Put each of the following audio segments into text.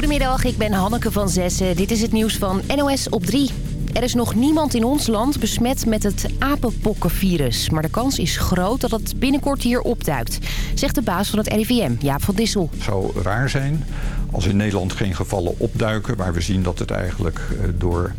Goedemiddag, ik ben Hanneke van Zessen. Dit is het nieuws van NOS op 3. Er is nog niemand in ons land besmet met het apenpokkenvirus. Maar de kans is groot dat het binnenkort hier opduikt. Zegt de baas van het RIVM, Jaap van Dissel. Het zou raar zijn als in Nederland geen gevallen opduiken... waar we zien dat het eigenlijk eh, door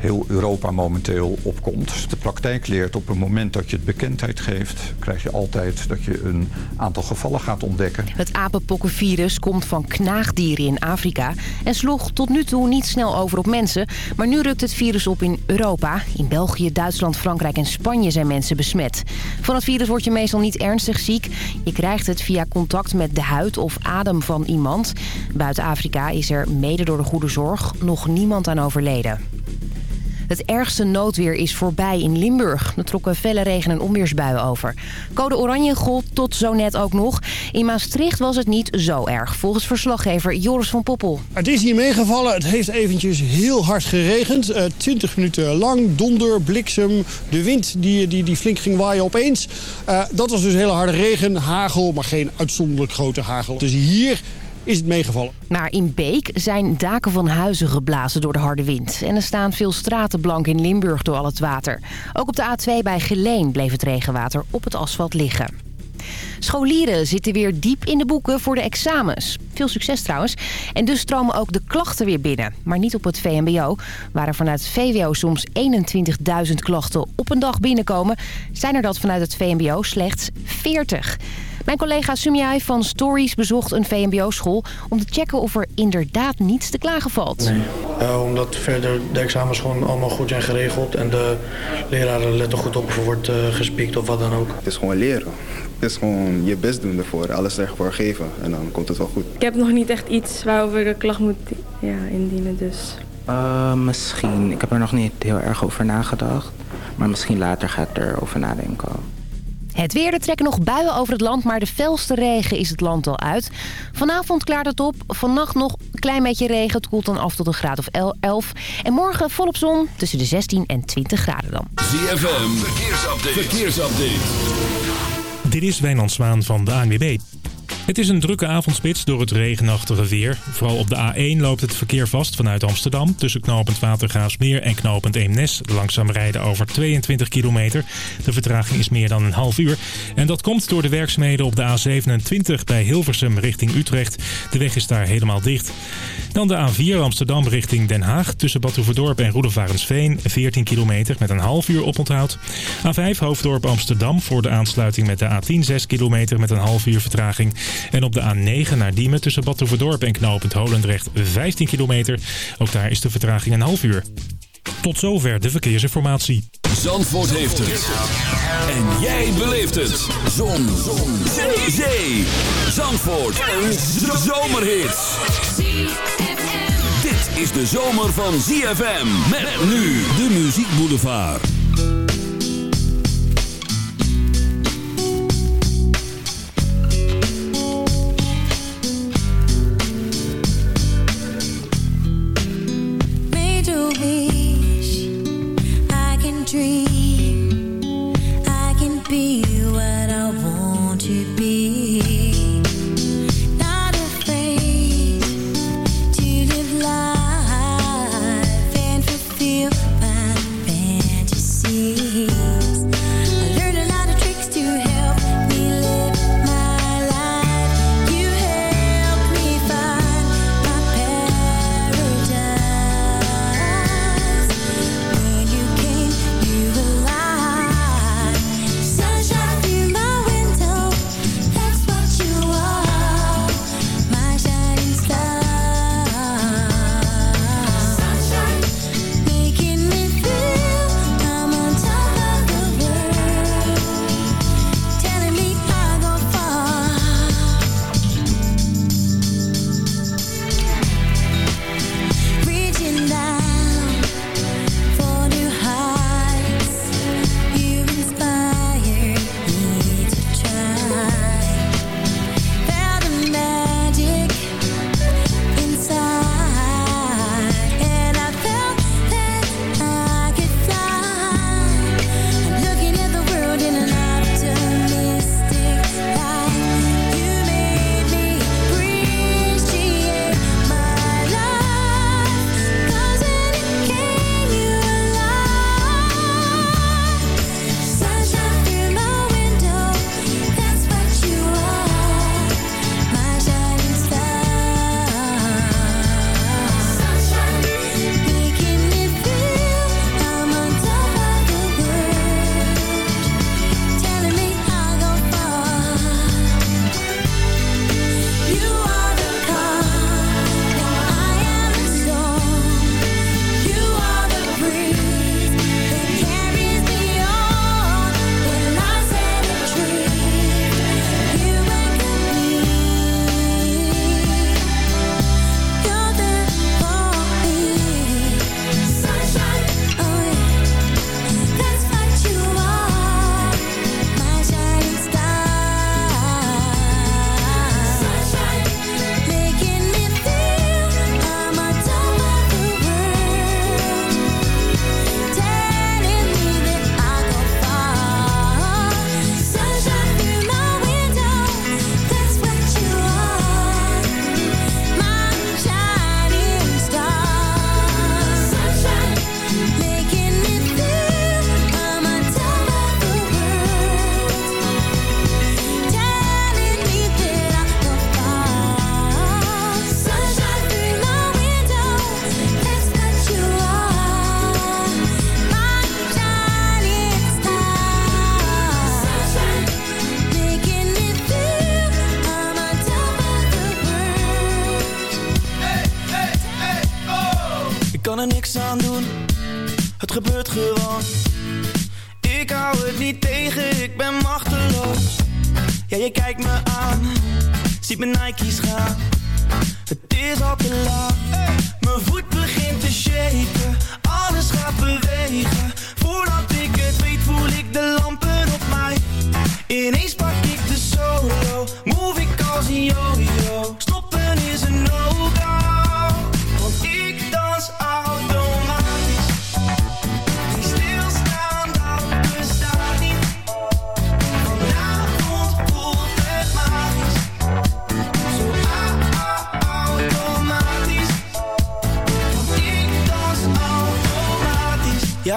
heel Europa momenteel opkomt. De praktijk leert op het moment dat je het bekendheid geeft... krijg je altijd dat je een aantal gevallen gaat ontdekken. Het apenpokkenvirus komt van knaagdieren in Afrika... en sloeg tot nu toe niet snel over op mensen. Maar nu rukt het virus op in Europa. In België, Duitsland, Frankrijk en Spanje zijn mensen besmet. Van het virus word je meestal niet ernstig ziek. Je krijgt het via contact met de huid of adem van iemand. Buiten Afrika is er mede door de goede zorg nog niemand aan overleden. Het ergste noodweer is voorbij in Limburg. Er trokken felle regen- en onweersbuien over. Code oranje gold tot zo net ook nog. In Maastricht was het niet zo erg, volgens verslaggever Joris van Poppel. Het is hier meegevallen. Het heeft eventjes heel hard geregend. Uh, 20 minuten lang, donder, bliksem, de wind die, die, die flink ging waaien opeens. Uh, dat was dus hele harde regen, hagel, maar geen uitzonderlijk grote hagel. Dus hier is het meegevallen. Maar in Beek zijn daken van huizen geblazen door de harde wind. En er staan veel straten blank in Limburg door al het water. Ook op de A2 bij Geleen bleef het regenwater op het asfalt liggen. Scholieren zitten weer diep in de boeken voor de examens. Veel succes trouwens. En dus stromen ook de klachten weer binnen. Maar niet op het VMBO. Waar er vanuit het VWO soms 21.000 klachten op een dag binnenkomen... zijn er dat vanuit het VMBO slechts 40. Mijn collega Sumiai van Stories bezocht een VMBO-school... om te checken of er inderdaad niets te klagen valt. Nee, uh, omdat verder de examens gewoon allemaal goed zijn geregeld... en de leraren letten goed op of er wordt uh, gespiekt of wat dan ook. Het is gewoon leren. Het is gewoon je best doen ervoor, alles ervoor geven en dan komt het wel goed. Ik heb nog niet echt iets waarover de klacht moet ja, indienen, dus... Uh, misschien. Ik heb er nog niet heel erg over nagedacht. Maar misschien later ga ik erover nadenken. Het weer, er trekken nog buien over het land, maar de felste regen is het land al uit. Vanavond klaart het op, vannacht nog een klein beetje regen. Het koelt dan af tot een graad of 11. En morgen volop zon, tussen de 16 en 20 graden dan. ZFM, verkeersupdate. verkeersupdate. Dit is Wijnand Zwaan van de ANWB. Het is een drukke avondspits door het regenachtige weer. Vooral op de A1 loopt het verkeer vast vanuit Amsterdam... tussen knooppunt Watergraafsmeer en knooppunt Eemnes. Langzaam rijden over 22 kilometer. De vertraging is meer dan een half uur. En dat komt door de werkzaamheden op de A27 bij Hilversum richting Utrecht. De weg is daar helemaal dicht. Dan de A4 Amsterdam richting Den Haag. Tussen Badhoevedorp en Roedevarensveen 14 kilometer met een half uur oponthoud. A5 Hoofddorp Amsterdam voor de aansluiting met de A10 6 kilometer met een half uur vertraging. En op de A9 naar Diemen tussen Badhoevedorp en Knopend Holendrecht 15 kilometer. Ook daar is de vertraging een half uur. Tot zover de verkeersinformatie. Zandvoort heeft het. En jij beleeft het. Zon. Zon. Zee. Zee. Zandvoort. Een zomerhit. Dit is de zomer van ZFM. Met nu de Muziek Boulevard. to be.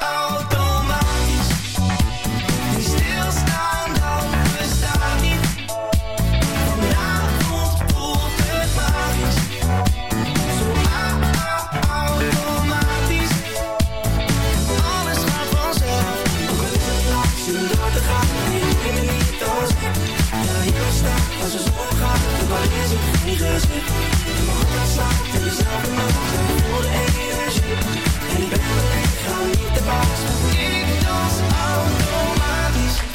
out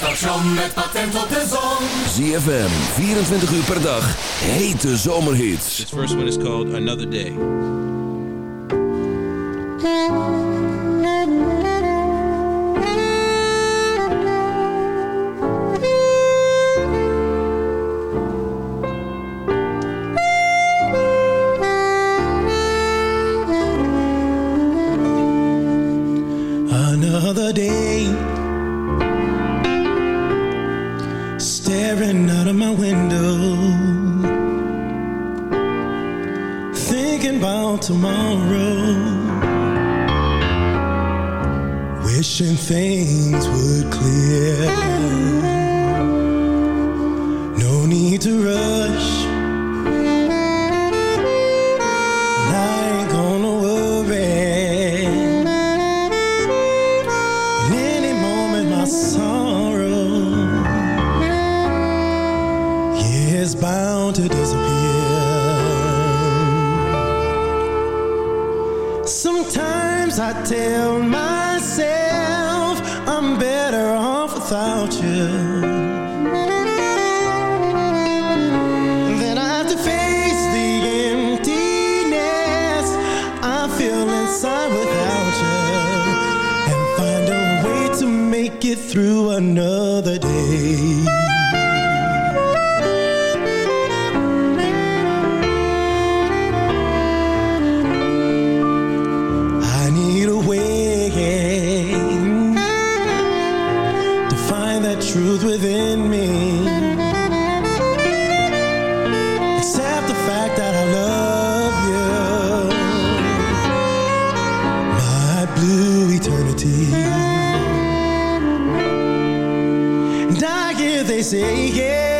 Station met patent op de zon. ZFM, 24 uur per dag, hete zomerhits. This first one is called Another Day. Another day, of my window, thinking about tomorrow, wishing things would clear. No need to rush. And I they say, yeah,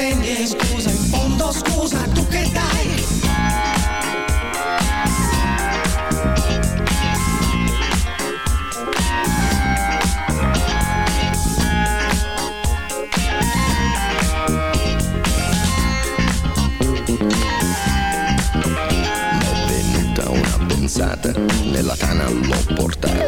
E Scusa, in fondo scusa, tu che dai? una pensata, nella tana l'ho portata,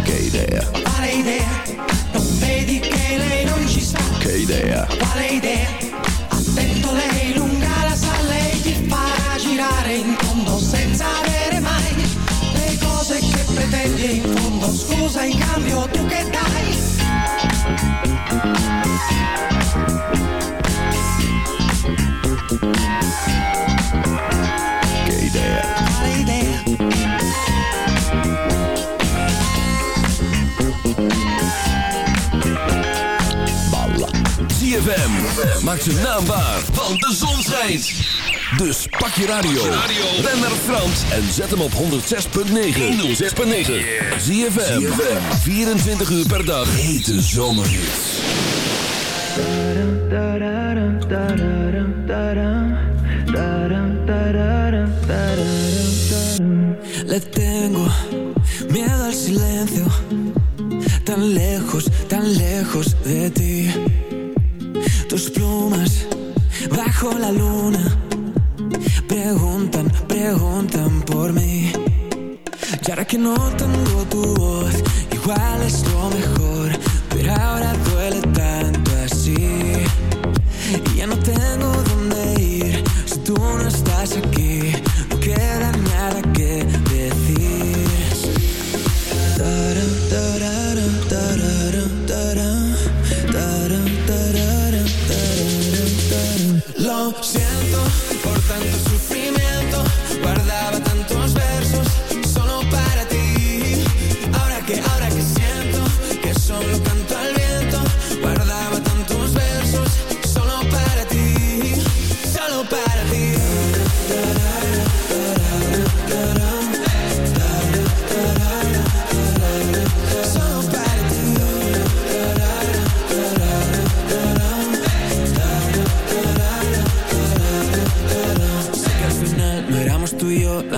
Maak zijn naam waar, want de zon schijnt. Dus pak je radio. Ben naar Frans en zet hem op 106.9. 106.9. ZFM. 24 uur per dag. Hete zomerhits. Le tengo miedo al silencio, tan lejos, tan lejos de ti. Tus plumas bajo la luna preguntan, preguntan por mí. Y ahora que no tengo tu voz, igual es lo mejor, pero ahora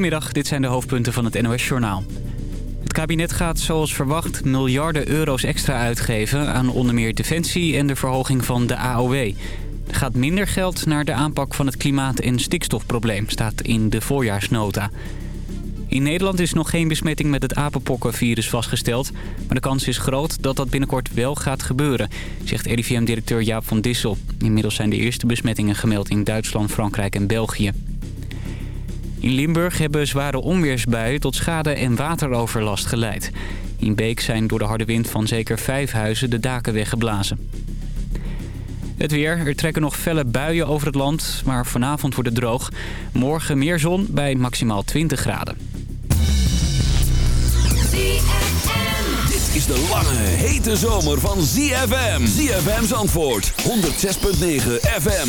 Goedemiddag, dit zijn de hoofdpunten van het NOS-journaal. Het kabinet gaat zoals verwacht miljarden euro's extra uitgeven... aan onder meer defensie en de verhoging van de AOW. Er gaat minder geld naar de aanpak van het klimaat- en stikstofprobleem... staat in de voorjaarsnota. In Nederland is nog geen besmetting met het apenpokkenvirus vastgesteld... maar de kans is groot dat dat binnenkort wel gaat gebeuren... zegt RIVM-directeur Jaap van Dissel. Inmiddels zijn de eerste besmettingen gemeld in Duitsland, Frankrijk en België. In Limburg hebben zware onweersbuien tot schade en wateroverlast geleid. In Beek zijn door de harde wind van zeker vijf huizen de daken weggeblazen. Het weer. Er trekken nog felle buien over het land, maar vanavond wordt het droog. Morgen meer zon bij maximaal 20 graden. Dit is de lange, hete zomer van ZFM. ZFM's antwoord. 106.9 FM.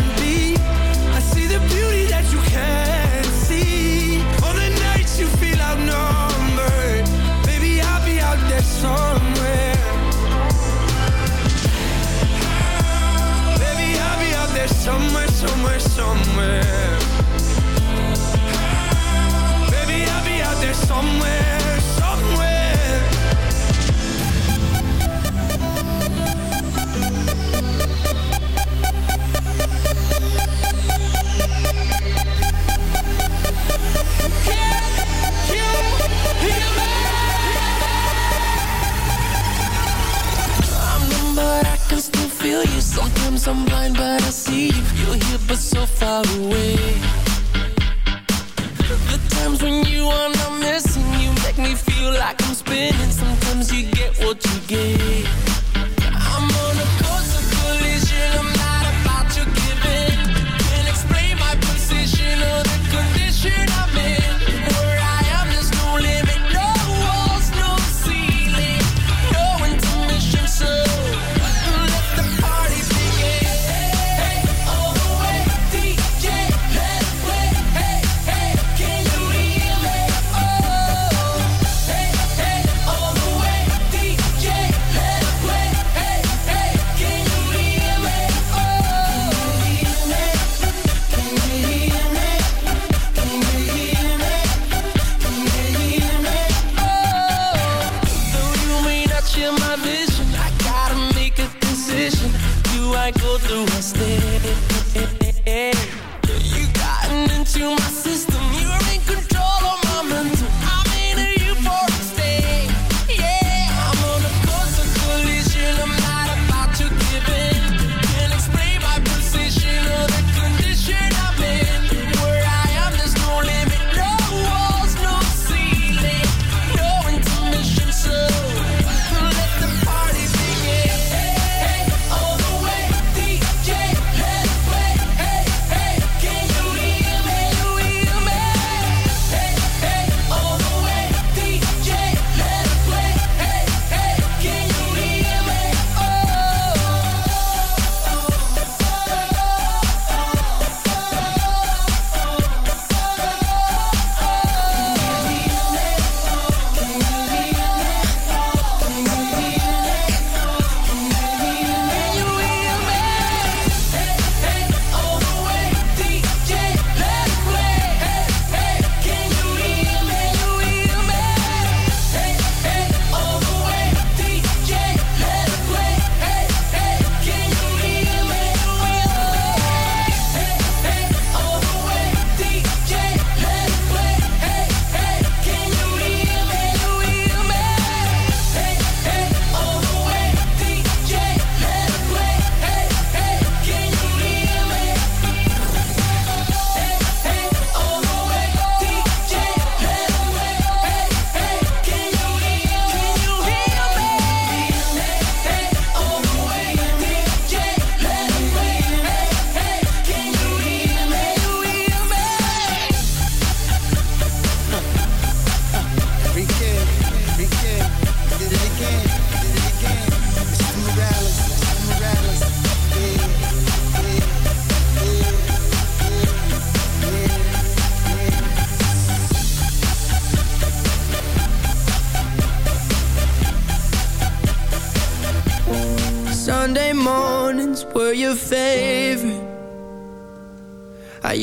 mind, but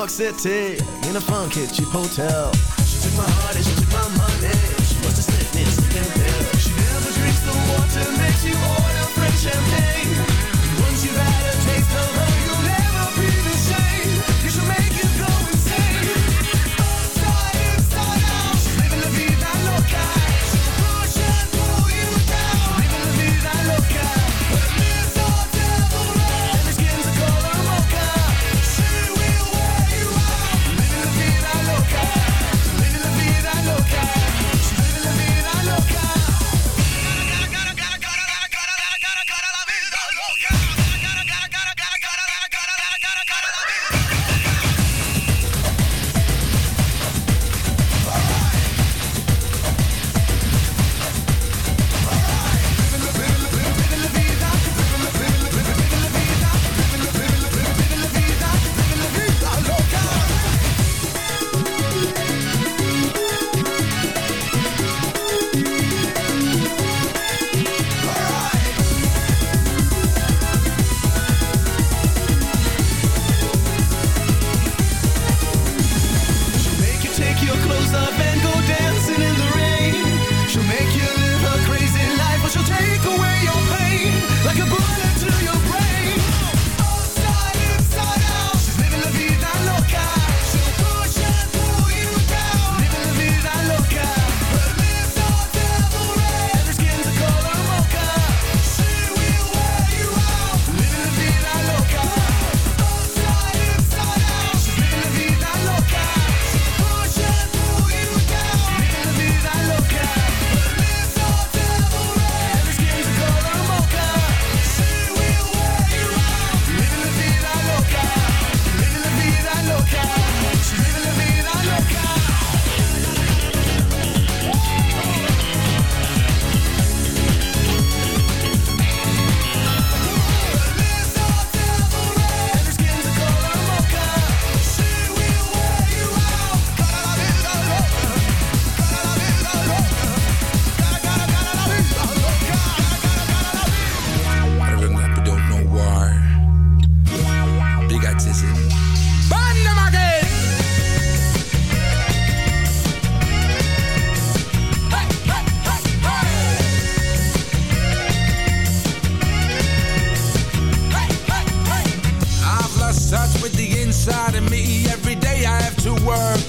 York City in a funk cheap hotel. She took my